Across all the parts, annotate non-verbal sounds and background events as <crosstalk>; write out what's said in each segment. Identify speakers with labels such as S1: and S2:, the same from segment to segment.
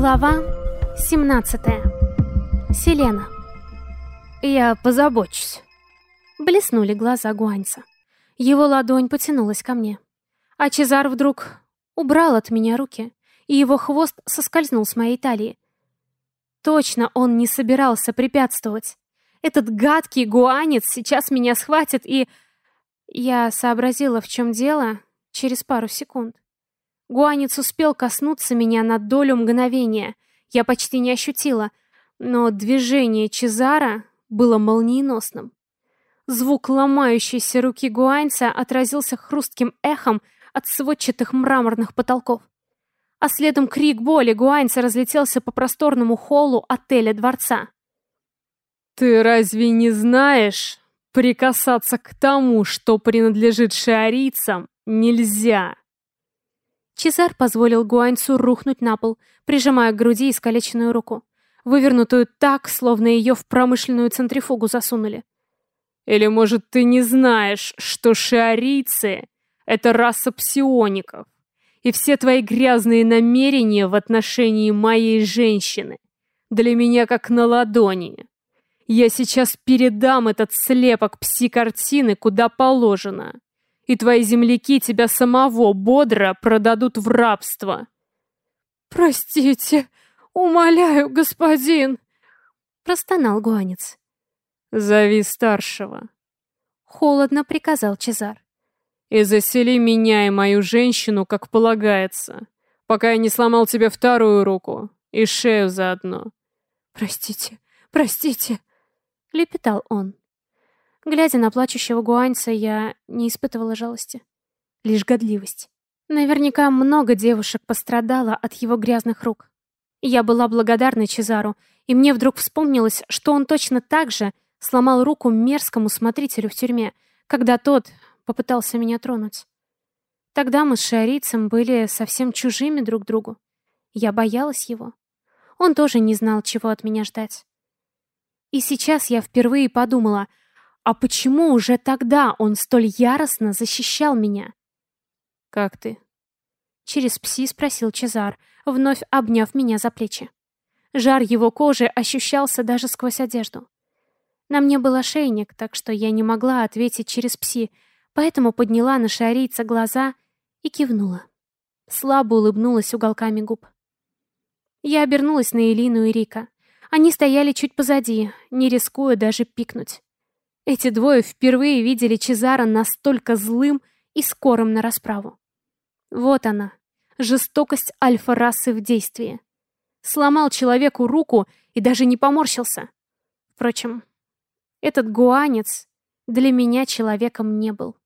S1: Глава 17. Селена. «Я позабочусь». Блеснули глаза Гуаньца. Его ладонь потянулась ко мне. А Чезар вдруг убрал от меня руки, и его хвост соскользнул с моей талии. Точно он не собирался препятствовать. Этот гадкий гуанец сейчас меня схватит и... Я сообразила, в чем дело, через пару секунд. Гуанец успел коснуться меня на долю мгновения. Я почти не ощутила, но движение Чезара было молниеносным. Звук ломающейся руки Гуаньца отразился хрустким эхом от сводчатых мраморных потолков. А следом крик боли Гуаньца разлетелся по просторному холлу отеля-дворца.
S2: «Ты разве не знаешь, прикасаться к тому, что принадлежит шиарийцам, нельзя?»
S1: Чезар позволил Гуаньцу рухнуть на пол, прижимая к груди искалеченную руку, вывернутую так, словно ее в промышленную центрифугу засунули.
S2: «Или, может, ты не знаешь, что шиарийцы — это раса псиоников, и все твои грязные намерения в отношении моей женщины для меня как на ладони. Я сейчас передам этот слепок пси-картины куда положено и твои земляки тебя самого бодро продадут в рабство.
S3: Простите, умоляю, господин, простонал гуанец.
S2: Зови старшего.
S1: Холодно приказал Чезар.
S2: И засели меня и мою женщину, как полагается, пока я не сломал тебе вторую руку и шею заодно.
S3: Простите, простите,
S1: лепетал он. Глядя на плачущего гуаньца, я не испытывала жалости. Лишь годливость. Наверняка много девушек пострадало от его грязных рук. Я была благодарна Чезару, и мне вдруг вспомнилось, что он точно так же сломал руку мерзкому смотрителю в тюрьме, когда тот попытался меня тронуть. Тогда мы с шиарийцем были совсем чужими друг другу. Я боялась его. Он тоже не знал, чего от меня ждать. И сейчас я впервые подумала — а почему уже тогда он столь яростно защищал меня?
S2: «Как ты?»
S1: Через пси спросил Чезар, вновь обняв меня за плечи. Жар его кожи ощущался даже сквозь одежду. На мне был ошейник, так что я не могла ответить через пси, поэтому подняла на шарийца глаза и кивнула. Слабо улыбнулась уголками губ. Я обернулась на Элину и Рика. Они стояли чуть позади, не рискуя даже пикнуть. Эти двое впервые видели Чезара настолько злым и скорым на расправу. Вот она, жестокость альфа-расы в действии. Сломал человеку руку и даже не поморщился. Впрочем, этот гуанец для меня человеком не был.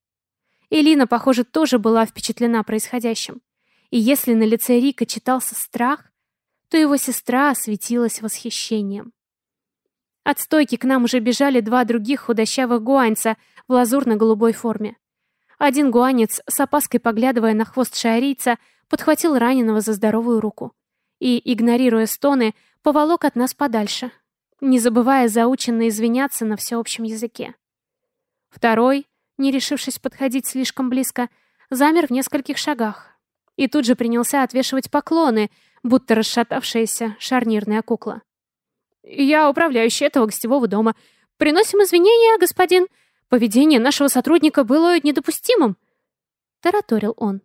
S1: Элина, похоже, тоже была впечатлена происходящим. И если на лице Рика читался страх, то его сестра осветилась восхищением. От стойки к нам уже бежали два других худощавых гуаньца в лазурно-голубой форме. Один гуанец, с опаской поглядывая на хвост шиарийца, подхватил раненого за здоровую руку и, игнорируя стоны, поволок от нас подальше, не забывая заученно извиняться на всеобщем языке. Второй, не решившись подходить слишком близко, замер в нескольких шагах и тут же принялся отвешивать поклоны, будто расшатавшаяся шарнирная кукла. Я управляющий этого гостевого дома. Приносим извинения, господин. Поведение нашего сотрудника было недопустимым. Тараторил он.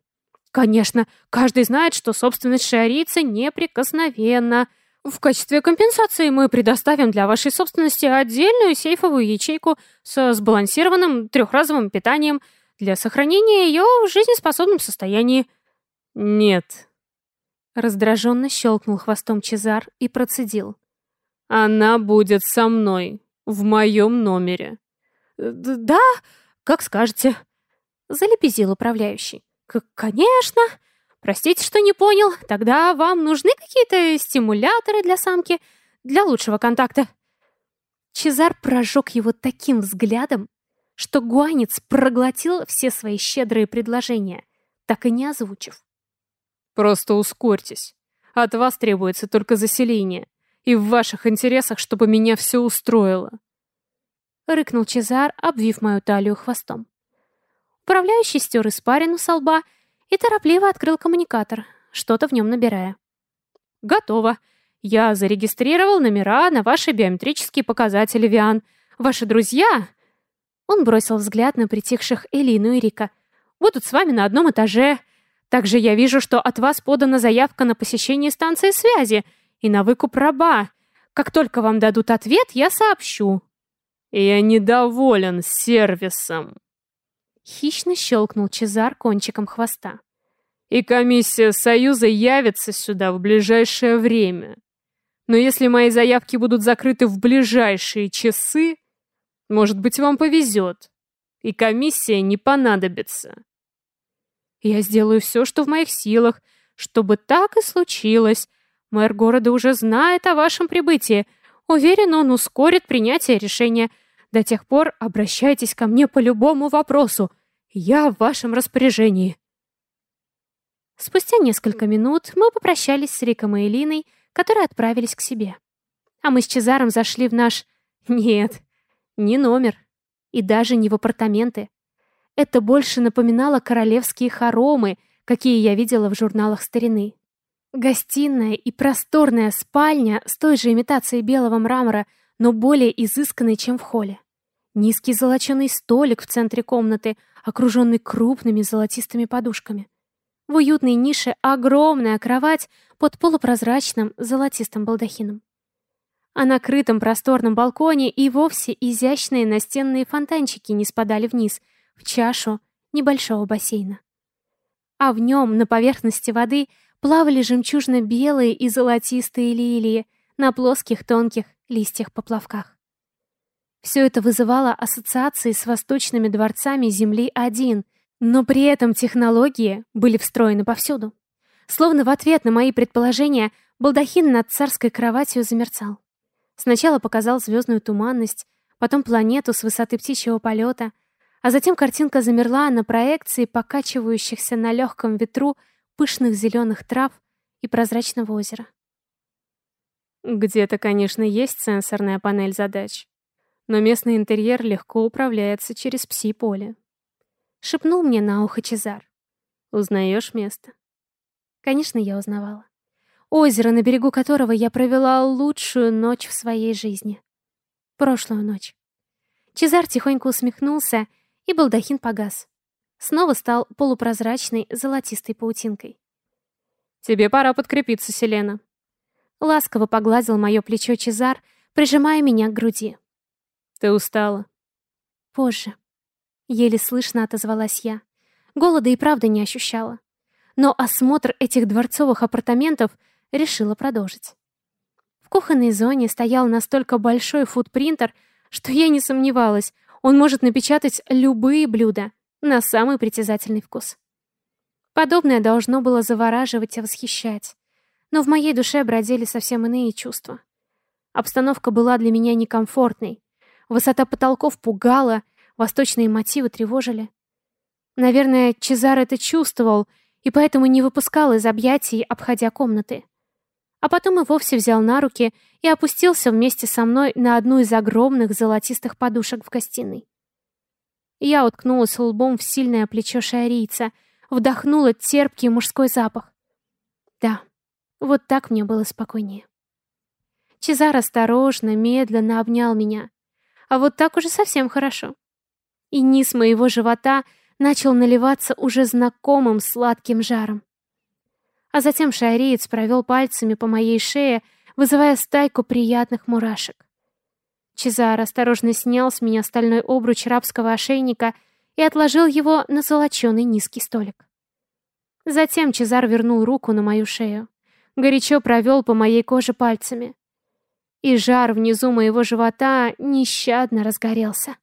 S1: Конечно, каждый знает, что собственность шиарийца неприкосновенна. В качестве компенсации мы предоставим для вашей собственности отдельную сейфовую ячейку со сбалансированным трехразовым питанием для сохранения ее в жизнеспособном состоянии.
S2: Нет.
S1: Раздраженно щелкнул хвостом Чезар и процедил.
S2: Она будет со мной, в моем номере.
S3: Да, как скажете. Залепезил управляющий. К конечно. Простите, что не понял. Тогда вам нужны какие-то стимуляторы для самки, для лучшего контакта.
S1: Чезар прожег его таким взглядом, что гуанец проглотил все свои щедрые предложения, так и не озвучив.
S2: «Просто ускорьтесь. От вас требуется только заселение. И в ваших интересах, чтобы меня все устроило.
S1: Рыкнул Чезар, обвив мою талию хвостом. Управляющий стер испарину со лба и торопливо открыл коммуникатор, что-то в нем набирая.
S3: Готово. Я зарегистрировал номера на ваши биометрические показатели, Виан. Ваши друзья...» Он бросил взгляд на притихших Элину и Рика. «Будут с вами на одном этаже. Также я вижу, что от вас подана заявка на посещение станции связи и на выкуп раба. Как только вам дадут ответ, я сообщу».
S2: «Я недоволен сервисом», —
S3: хищно щелкнул Чезар кончиком хвоста.
S2: «И комиссия Союза явится сюда в ближайшее время. Но если мои заявки будут закрыты в ближайшие часы, может быть, вам повезет, и комиссия не понадобится».
S3: «Я сделаю все, что в моих силах, чтобы так и случилось. Мэр города уже знает о вашем прибытии. Уверен, он ускорит принятие решения. До тех пор обращайтесь ко мне по любому вопросу. Я в вашем распоряжении». Спустя несколько минут мы попрощались с Риком и Элиной, которые отправились к себе. А мы с Чезаром зашли в наш... Нет, не номер. И даже не в апартаменты. Это больше напоминало королевские хоромы, какие я видела в журналах старины. Гостиная и просторная спальня с той же имитацией белого мрамора, но более изысканной, чем в холле. Низкий золоченый столик в центре комнаты, окруженный крупными золотистыми подушками. В уютной нише огромная кровать под полупрозрачным золотистым балдахином. А на крытом просторном балконе и вовсе изящные настенные фонтанчики не спадали вниз, в чашу небольшого бассейна. А в нем, на поверхности воды, плавали жемчужно-белые и золотистые лилии на плоских тонких листьях-поплавках. Все это вызывало ассоциации с восточными дворцами Земли-1, но при этом технологии были встроены повсюду. Словно в ответ на мои предположения, балдахин над царской кроватью замерцал. Сначала показал звездную туманность, потом планету с высоты птичьего полета, а затем картинка замерла на проекции покачивающихся на легком ветру пышных зеленых трав и прозрачного озера.
S2: Где-то, конечно, есть сенсорная панель задач, но местный интерьер легко управляется через пси-поле.
S3: Шепнул мне на ухо Чезар.
S2: Узнаешь место?
S3: Конечно, я узнавала. Озеро, на берегу которого я провела лучшую ночь в своей жизни. Прошлую ночь. Чезар тихонько усмехнулся, и балдахин погас снова стал полупрозрачной золотистой паутинкой.
S2: «Тебе пора подкрепиться, Селена».
S3: Ласково погладил мое плечо Чезар, прижимая меня к груди.
S2: «Ты устала?»
S3: «Позже». Еле слышно отозвалась я. Голода и правда не ощущала. Но осмотр этих дворцовых апартаментов решила продолжить. В кухонной зоне стоял настолько большой фудпринтер, что я не сомневалась, он может напечатать любые блюда, на самый притязательный вкус. Подобное должно было завораживать и восхищать. Но в моей душе бродили совсем иные чувства. Обстановка была для меня некомфортной. Высота потолков пугала, восточные мотивы тревожили. Наверное, Чезар это чувствовал и поэтому не выпускал из объятий, обходя комнаты. А потом и вовсе взял на руки и опустился вместе со мной на одну из огромных золотистых подушек в гостиной. Я уткнулась лбом в сильное плечо шиарийца, вдохнула терпкий мужской запах. Да, вот так мне было спокойнее. Чезар осторожно, медленно обнял меня. А вот так уже совсем хорошо. И низ моего живота начал наливаться уже знакомым сладким жаром. А затем шариец провел пальцами по моей шее, вызывая стайку приятных мурашек. Чезар осторожно снял с меня стальной обруч рабского ошейника и отложил его на золоченый низкий столик. Затем Чезар вернул руку на мою шею, горячо провел по моей коже пальцами. И жар внизу моего живота нещадно разгорелся.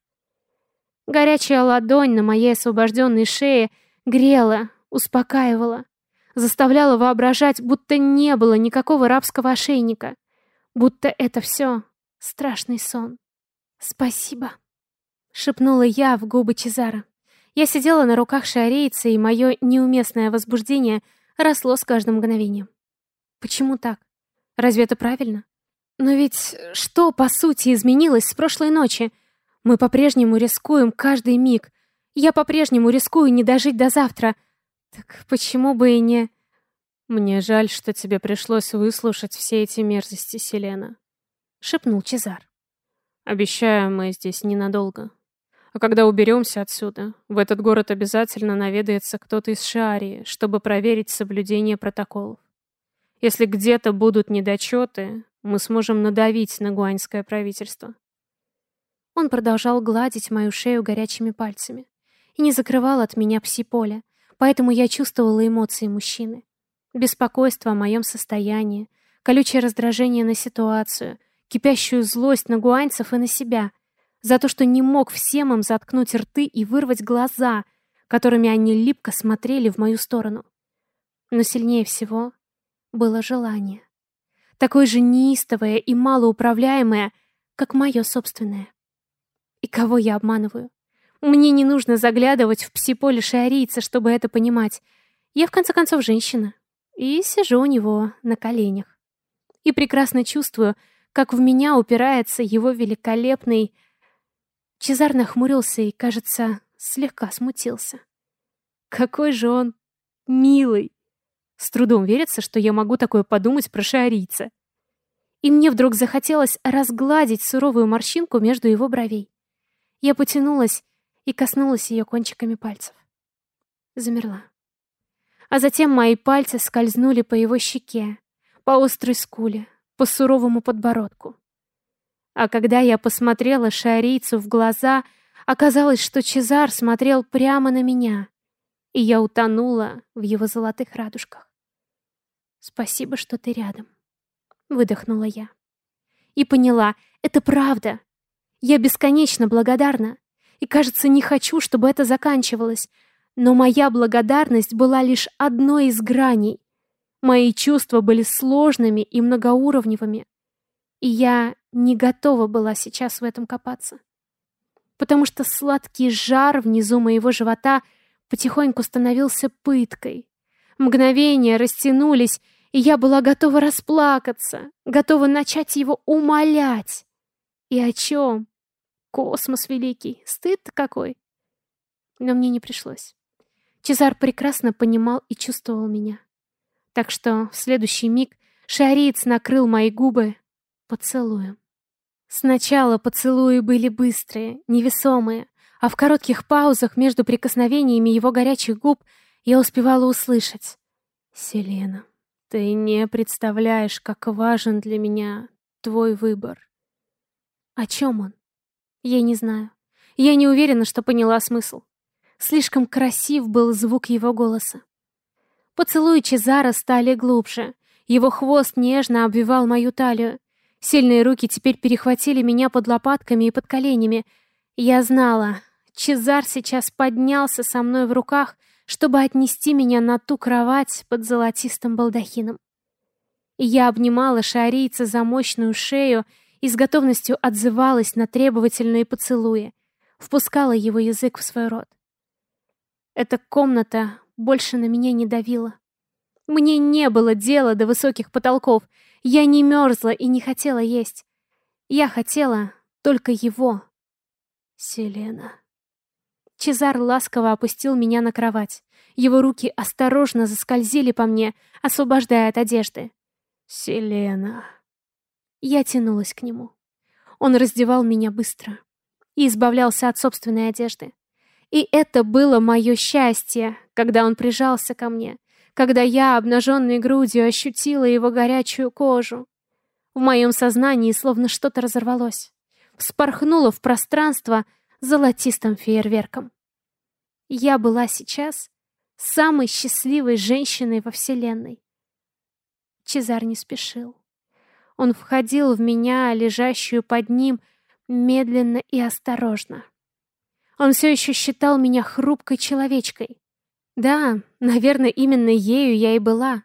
S3: Горячая ладонь на моей освобожденной шее грела, успокаивала, заставляла воображать, будто не было никакого рабского ошейника, будто это все Страшный сон. Спасибо. Шепнула я в губы Чезара. Я сидела на руках шарейца, и мое неуместное возбуждение росло с каждым мгновением. Почему так? Разве это правильно? Но ведь что, по сути, изменилось с прошлой ночи? Мы по-прежнему рискуем каждый миг. Я по-прежнему рискую не дожить до завтра. Так почему бы и не...
S2: Мне жаль, что тебе пришлось выслушать все эти мерзости, Селена, шепнул Чезар. Обещаю, мы здесь ненадолго. А когда уберемся отсюда, в этот город обязательно наведается кто-то из Шарии, чтобы проверить соблюдение протоколов. Если где-то будут недочеты, мы сможем надавить на гуаньское правительство.
S1: Он продолжал гладить мою шею горячими пальцами и не закрывал от меня пси-поле, поэтому я чувствовала эмоции мужчины. Беспокойство о моем состоянии, колючее раздражение на ситуацию, кипящую злость на гуаньцев и на себя, за то, что не мог всем им заткнуть рты и вырвать глаза, которыми они липко смотрели в мою сторону. Но сильнее всего было желание. Такое же неистовое и малоуправляемое, как мое собственное. И кого я обманываю? Мне не нужно заглядывать в псиполе шиарийца, чтобы это понимать. Я, в конце концов, женщина. И сижу у него на коленях. И прекрасно чувствую, как в меня упирается его великолепный... Чезар нахмурился и, кажется, слегка смутился. Какой же он милый! С трудом верится, что я могу такое подумать про шиарийца. И мне вдруг захотелось разгладить суровую морщинку между его бровей. Я потянулась и коснулась ее кончиками пальцев. Замерла. А затем мои пальцы скользнули по его щеке, по острой скуле, по суровому подбородку. А когда я посмотрела шарийцу в глаза, оказалось, что Чезар смотрел прямо на меня, и я утонула в его золотых радужках. «Спасибо, что ты рядом», — выдохнула я. И поняла, это правда. Я бесконечно благодарна и, кажется, не хочу, чтобы это заканчивалось. Но моя благодарность была лишь одной из граней. Мои чувства были сложными и многоуровневыми. И я не готова была сейчас в этом копаться. Потому что сладкий жар внизу моего живота потихоньку становился пыткой. Мгновения растянулись, и я была готова расплакаться, готова начать его умолять. И о чем? Космос великий, стыд какой. Но мне не пришлось. Чезар прекрасно понимал и чувствовал меня. Так что в следующий миг шариец накрыл мои губы поцелуем. Сначала поцелуи были быстрые, невесомые, а в коротких паузах между прикосновениями его горячих губ я успевала услышать. «Селена, ты не представляешь, как важен для меня твой выбор». О чем он? Я не знаю. Я не уверена, что поняла смысл. Слишком красив был звук его голоса. Поцелуи Чезара стали глубже. Его хвост нежно обвивал мою талию. Сильные руки теперь перехватили меня под лопатками и под коленями. Я знала, Чезар сейчас поднялся со мной в руках, чтобы отнести меня на ту кровать под золотистым балдахином. Я обнимала шарийца за мощную шею и с готовностью отзывалась на требовательные поцелуи, впускала его язык в свой рот. Эта комната больше на меня не давила. Мне не было дела до высоких потолков, я не мерзла и не хотела есть. Я хотела только его. Селена. Чезар ласково опустил меня на кровать. Его руки осторожно заскользили по мне, освобождая от одежды. «Селена...» Я тянулась к нему. Он раздевал меня быстро и избавлялся от собственной одежды. И это было мое счастье, когда он прижался ко мне, когда я, обнаженной грудью, ощутила его горячую кожу. В моем сознании словно что-то разорвалось, вспорхнуло в пространство золотистым фейерверком. Я была сейчас самой счастливой женщиной во Вселенной. Чезар не спешил. Он входил в меня, лежащую под ним, медленно и осторожно. Он все еще считал меня хрупкой человечкой. Да, наверное, именно ею я и была.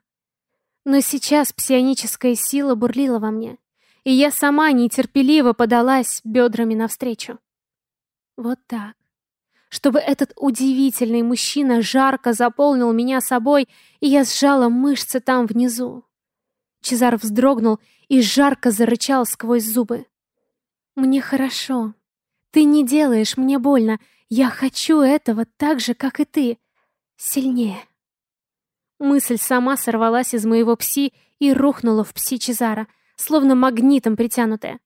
S1: Но сейчас псионическая сила бурлила во мне, и я сама нетерпеливо подалась бедрами навстречу. Вот так. Чтобы этот удивительный мужчина жарко заполнил меня собой, и я сжала мышцы там внизу. Чезар вздрогнул и жарко зарычал сквозь зубы. «Мне хорошо. Ты не делаешь мне больно. Я хочу этого так же, как и ты. Сильнее». Мысль сама сорвалась из моего пси и рухнула в пси Чезара, словно магнитом притянутая.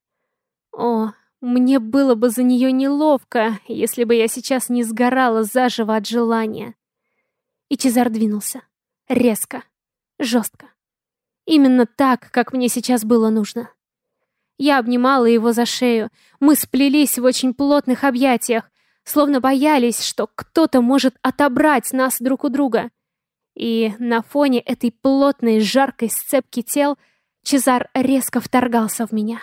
S1: О, мне было бы за нее неловко, если бы я сейчас не сгорала заживо от желания. И Чезар двинулся. Резко. Жестко. Именно так, как мне сейчас было нужно. Я обнимала его за шею. Мы сплелись в очень плотных объятиях, словно боялись, что кто-то может отобрать нас друг у друга. И на фоне этой плотной, жаркой сцепки тел Чезар резко вторгался в меня.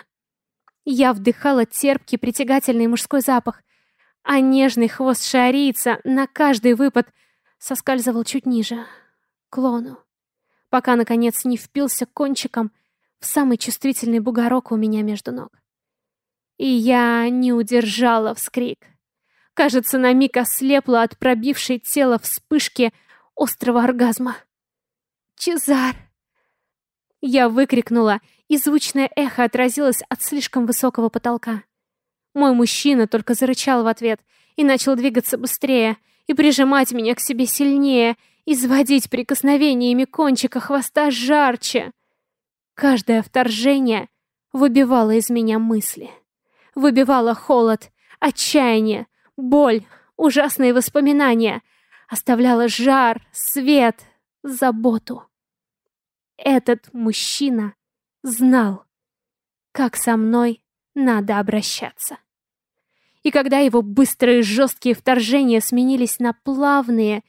S1: Я вдыхала терпкий, притягательный мужской запах, а нежный хвост шарийца на каждый выпад соскальзывал чуть ниже, к лону, пока, наконец, не впился кончиком в самый чувствительный бугорок у меня между ног. И я не удержала вскрик. Кажется, на миг ослепла от пробившей тело вспышки острого оргазма. «Чезар!» Я выкрикнула, и звучное эхо отразилось от слишком высокого потолка. Мой мужчина только зарычал в ответ и начал двигаться быстрее и прижимать меня к себе сильнее, изводить прикосновениями кончика хвоста жарче. Каждое вторжение выбивало из меня мысли. Выбивало холод, отчаяние, боль, ужасные воспоминания. Оставляло жар, свет, заботу. Этот мужчина знал, как со мной надо обращаться. И когда его быстрые жесткие вторжения сменились на плавные,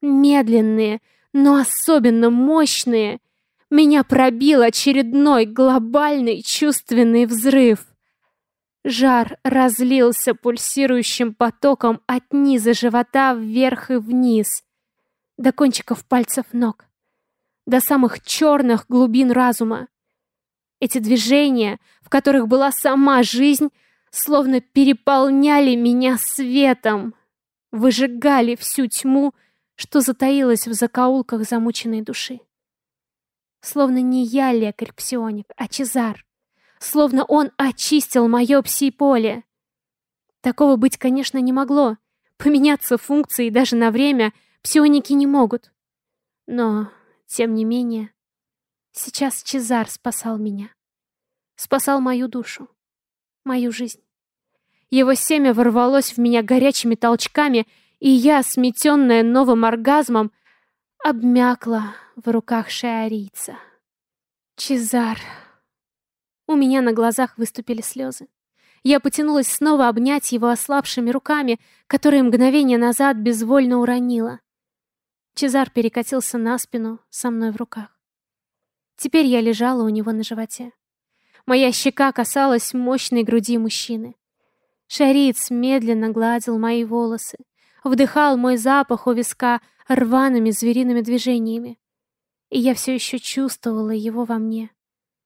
S1: медленные, но особенно мощные, меня пробил очередной глобальный чувственный взрыв. Жар разлился пульсирующим потоком от низа живота вверх и вниз, до кончиков пальцев ног до самых черных глубин разума. Эти движения, в которых была сама жизнь, словно переполняли меня светом, выжигали всю тьму, что затаилась в закоулках замученной души. Словно не я лекарь-псионик, а Чезар. Словно он очистил мое пси-поле. Такого быть, конечно, не могло. Поменяться функции даже на время псионики не могут. Но тем не менее, сейчас Чезар спасал меня. Спасал мою душу, мою жизнь. Его семя ворвалось в меня горячими толчками, и я, сметенная новым оргазмом, обмякла в руках шиарийца. Чезар. У меня на глазах выступили слезы. Я потянулась снова обнять его ослабшими руками, которые мгновение назад безвольно уронила. Чезар перекатился на спину со мной в руках. Теперь я лежала у него на животе. Моя щека касалась мощной груди мужчины. Шариц медленно гладил мои волосы, вдыхал мой запах у виска рваными звериными движениями. И я все еще чувствовала его во мне.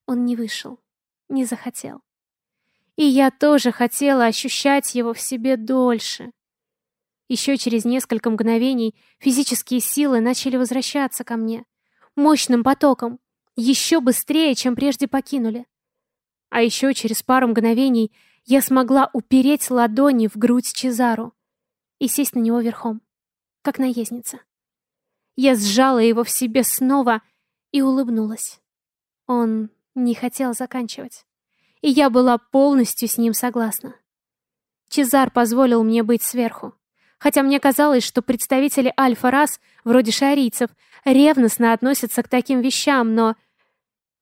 S1: Он не вышел, не захотел. И я тоже хотела ощущать его в себе дольше, еще через несколько мгновений физические силы начали возвращаться ко мне. Мощным потоком. Еще быстрее, чем прежде покинули. А еще через пару мгновений я смогла упереть ладони в грудь Чезару и сесть на него верхом, как наездница. Я сжала его в себе снова и улыбнулась. Он не хотел заканчивать. И я была полностью с ним согласна. Чезар позволил мне быть сверху. Хотя мне казалось, что представители альфа-рас, вроде шарийцев, ревностно относятся к таким вещам, но...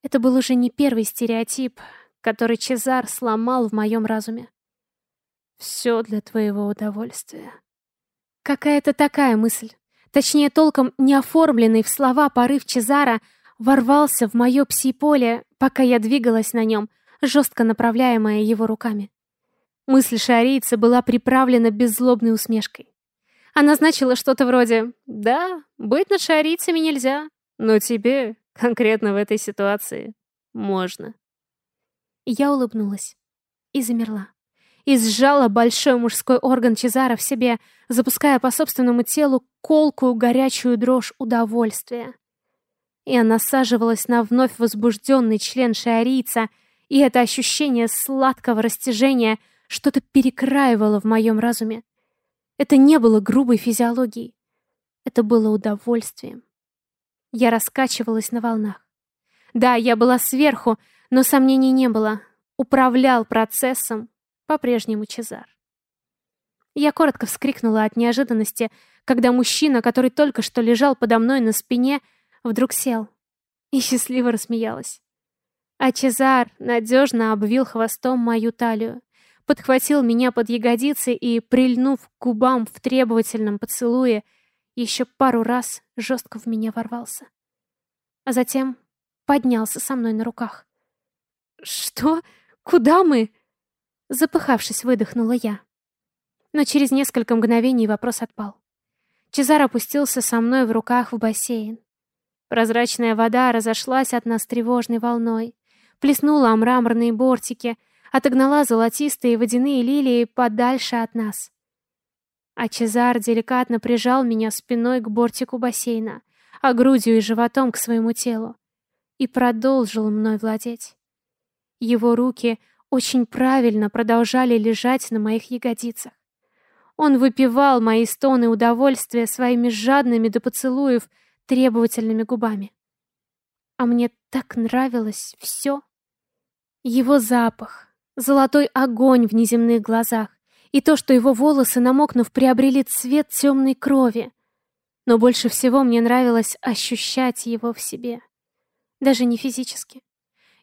S1: Это был уже не первый стереотип, который Чезар сломал в моем разуме. Все для твоего удовольствия. Какая-то такая мысль, точнее толком не оформленный в слова порыв Чезара, ворвался в мое пси-поле, пока я двигалась на нем, жестко направляемая его руками. Мысль шарийца была приправлена беззлобной усмешкой. Она значила что-то вроде «Да, быть над шарийцами нельзя, но тебе, конкретно в этой ситуации, можно». Я улыбнулась и замерла. И сжала большой мужской орган Чезара в себе, запуская по собственному телу колкую горячую дрожь удовольствия. И она насаживалась на вновь возбужденный член шиарийца, и это ощущение сладкого растяжения — что-то перекраивало в моем разуме. Это не было грубой физиологией. Это было удовольствием. Я раскачивалась на волнах. Да, я была сверху, но сомнений не было. Управлял процессом по-прежнему Чезар. Я коротко вскрикнула от неожиданности, когда мужчина, который только что лежал подо мной на спине, вдруг сел и счастливо рассмеялась. А Чезар надежно обвил хвостом мою талию, подхватил меня под ягодицы и, прильнув к губам в требовательном поцелуе, еще пару раз жестко в меня ворвался. А затем поднялся со мной на руках. «Что? Куда мы?» Запыхавшись, выдохнула я. Но через несколько мгновений вопрос отпал. Чезар опустился со мной в руках в бассейн. Прозрачная вода разошлась от нас тревожной волной, плеснула о мраморные бортики, отогнала золотистые водяные лилии подальше от нас. А Чезар деликатно прижал меня спиной к бортику бассейна, а грудью и животом к своему телу, и продолжил мной владеть. Его руки очень правильно продолжали лежать на моих ягодицах. Он выпивал мои стоны удовольствия своими жадными до поцелуев требовательными губами. А мне так нравилось все. Его запах, золотой огонь в неземных глазах и то, что его волосы, намокнув, приобрели цвет темной крови. Но больше всего мне нравилось ощущать его в себе. Даже не физически.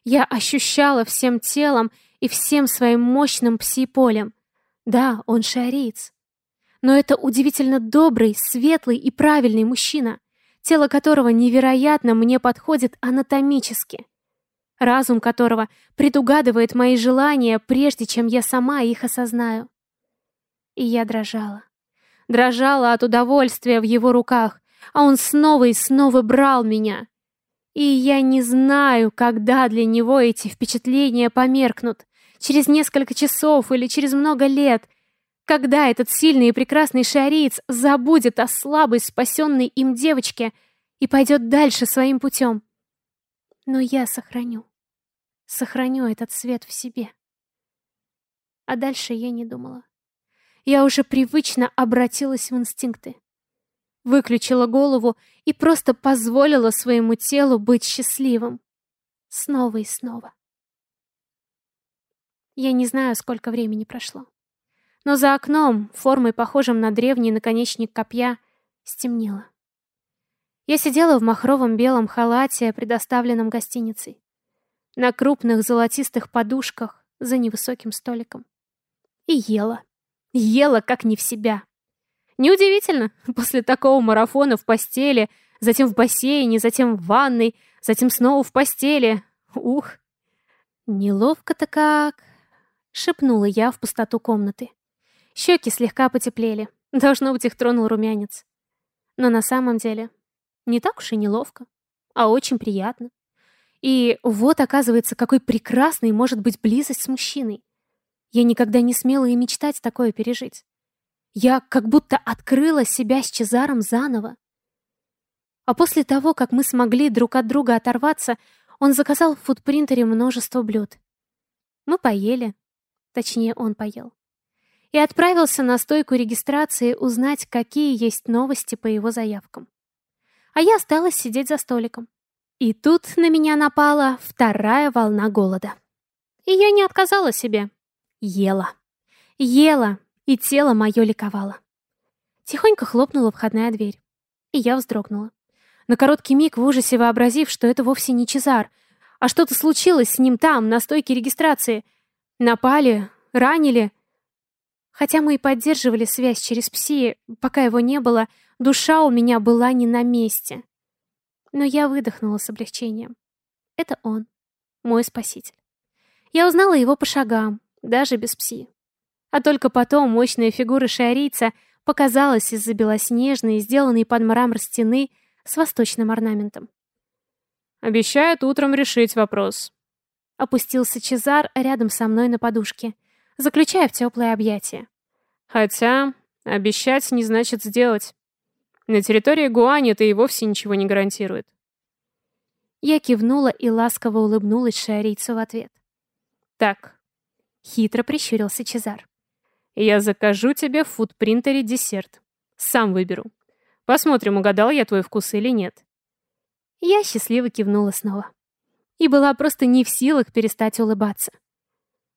S1: Я ощущала всем телом и всем своим мощным пси-полем. Да, он шариц. Но это удивительно добрый, светлый и правильный мужчина, тело которого невероятно мне подходит анатомически. Разум которого предугадывает мои желания, прежде чем я сама их осознаю. И я дрожала. Дрожала от удовольствия в его руках, а он снова и снова брал меня. И я не знаю, когда для него эти впечатления померкнут. Через несколько часов или через много лет. Когда этот сильный и прекрасный шариц забудет о слабой, спасенной им девочке и пойдет дальше своим путем. Но я сохраню. Сохраню этот свет в себе. А дальше я не думала. Я уже привычно обратилась в инстинкты выключила голову и просто позволила своему телу быть счастливым. Снова и снова. Я не знаю, сколько времени прошло. Но за окном, формой похожим на древний наконечник копья, стемнело. Я сидела в махровом белом халате, предоставленном гостиницей. На крупных золотистых подушках за невысоким столиком. И ела. Ела, как не в себя. Неудивительно, <laughs> после такого марафона в постели, затем в бассейне, затем в ванной, затем снова в постели. Ух! Неловко-то как... Шепнула я в пустоту комнаты. Щеки слегка потеплели. Должно быть, их тронул румянец. Но на самом деле не так уж и неловко, а очень приятно. И вот, оказывается, какой прекрасной может быть близость с мужчиной. Я никогда не смела и мечтать такое пережить. Я как будто открыла себя с Чезаром заново. А после того, как мы смогли друг от друга оторваться, он заказал в фудпринтере множество блюд. Мы поели. Точнее, он поел. И отправился на стойку регистрации узнать, какие есть новости по его заявкам. А я осталась сидеть за столиком. И тут на меня напала вторая волна голода. И я не отказала себе. Ела. Ела, и тело мое ликовало. Тихонько хлопнула входная дверь, и я вздрогнула. На короткий миг в ужасе вообразив, что это вовсе не Чезар, а что-то случилось с ним там, на стойке регистрации. Напали, ранили. Хотя мы и поддерживали связь через пси, пока его не было, душа у меня была не на месте. Но я выдохнула с облегчением. Это он, мой спаситель. Я узнала его по шагам, даже без пси. А только потом мощная фигура шиарийца показалась из-за белоснежной, сделанной под мрамор стены с восточным орнаментом.
S2: «Обещает утром решить вопрос».
S1: Опустился Чезар рядом со мной на подушке, заключая в теплое объятие.
S2: «Хотя обещать не значит сделать. На территории Гуани это и вовсе ничего не гарантирует».
S1: Я кивнула и ласково улыбнулась шиарийцу в ответ.
S2: «Так», —
S1: хитро прищурился Чезар.
S2: Я закажу тебе в фудпринтере десерт. Сам выберу. Посмотрим, угадал я твой вкус или нет.
S1: Я счастливо кивнула снова. И была просто не в силах перестать улыбаться.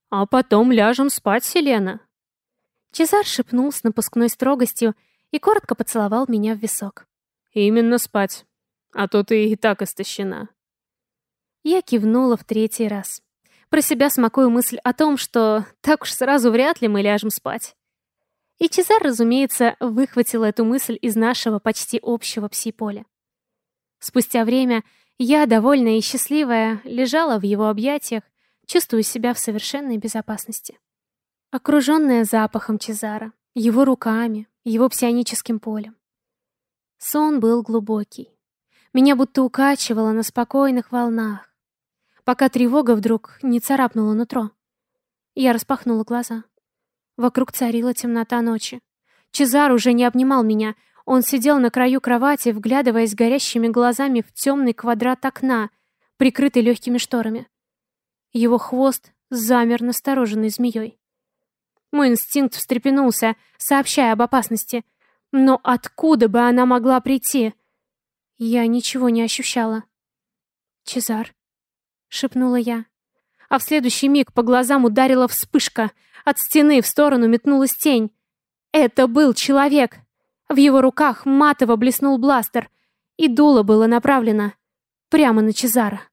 S2: «А потом ляжем спать, Селена».
S1: Чезар шепнул с напускной строгостью и коротко поцеловал меня в висок.
S2: «Именно спать, а то ты и так истощена».
S1: Я кивнула в третий раз. Про себя смакую мысль о том, что так уж сразу вряд ли мы ляжем спать. И Чезар, разумеется, выхватил эту мысль из нашего почти общего пси-поля. Спустя время я, довольная и счастливая, лежала в его объятиях, чувствуя себя в совершенной безопасности. Окруженная запахом Чезара, его руками, его псионическим полем. Сон был глубокий. Меня будто укачивало на спокойных волнах, пока тревога вдруг не царапнула нутро. Я распахнула глаза. Вокруг царила темнота ночи. Чезар уже не обнимал меня. Он сидел на краю кровати, вглядываясь горящими глазами в темный квадрат окна, прикрытый легкими шторами. Его хвост замер настороженной змеей. Мой инстинкт встрепенулся, сообщая об опасности. Но откуда бы она могла прийти? Я ничего не ощущала. «Чезар», — шепнула я. А в следующий миг по глазам ударила вспышка. От стены в сторону метнулась тень. Это был человек. В его руках матово блеснул бластер, и дуло было направлено прямо на Чезара.